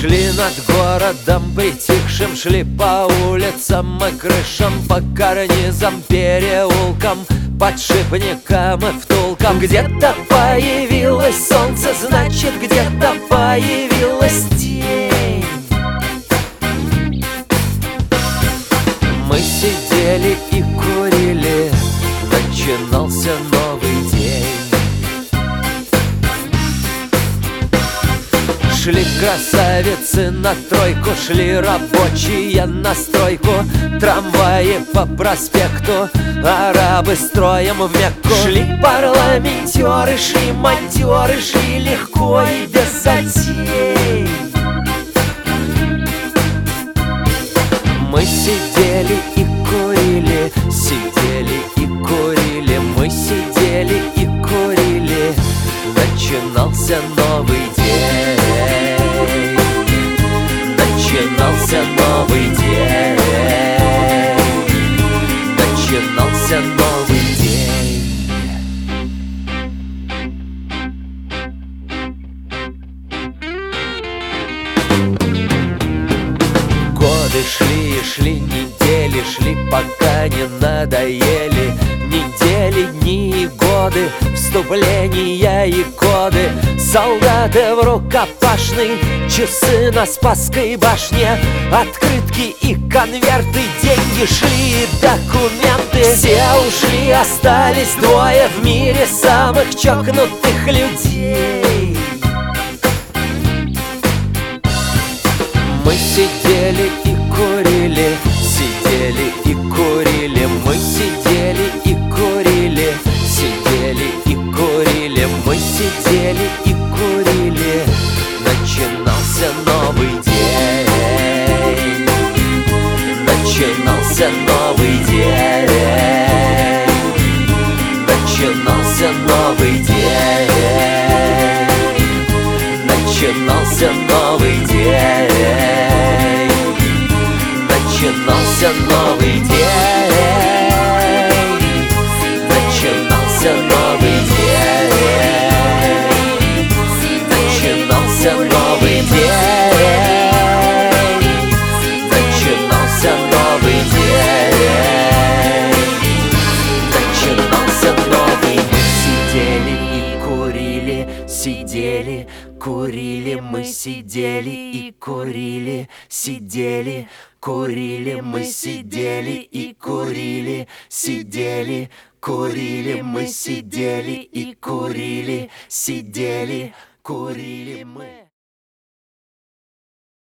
Шли над городом притихшим Шли по улицам и крышам По карнизам, переулкам Подшипникам и втулкам. Где-то появилось солнце Значит, где-то появилась тень. Мы сидели и курили Начинался новый красавицы на тройку, шли рабочие на стройку. Трамваи по проспекту, арабы строем в Мекку. Шли парламентеры, шли монтеры, шли легко и без затей. Мы сидели и курили, сидели и курили Мы сидели и курили, начинался новый новый день. Начинался новый день. Годы шли и шли, недели шли, пока не надоели. Недели, дни и годы, вступления и коды. Солдаты в рукопашной, часы на Спасской башне. Открытки и конверты, деньги шли и документы. Все ушли, остались двое в мире самых чокнутых людей. Мы сидели и курили, сидели и курили. Мы сидели и курили, сидели и курили. Мы сидели и курили. Начинался новый день. Начинался новый день 什么会甜 сидели, курили Мы сидели и курили, сидели, курили Мы сидели и курили, сидели, курили Мы сидели и курили, сидели, курили мы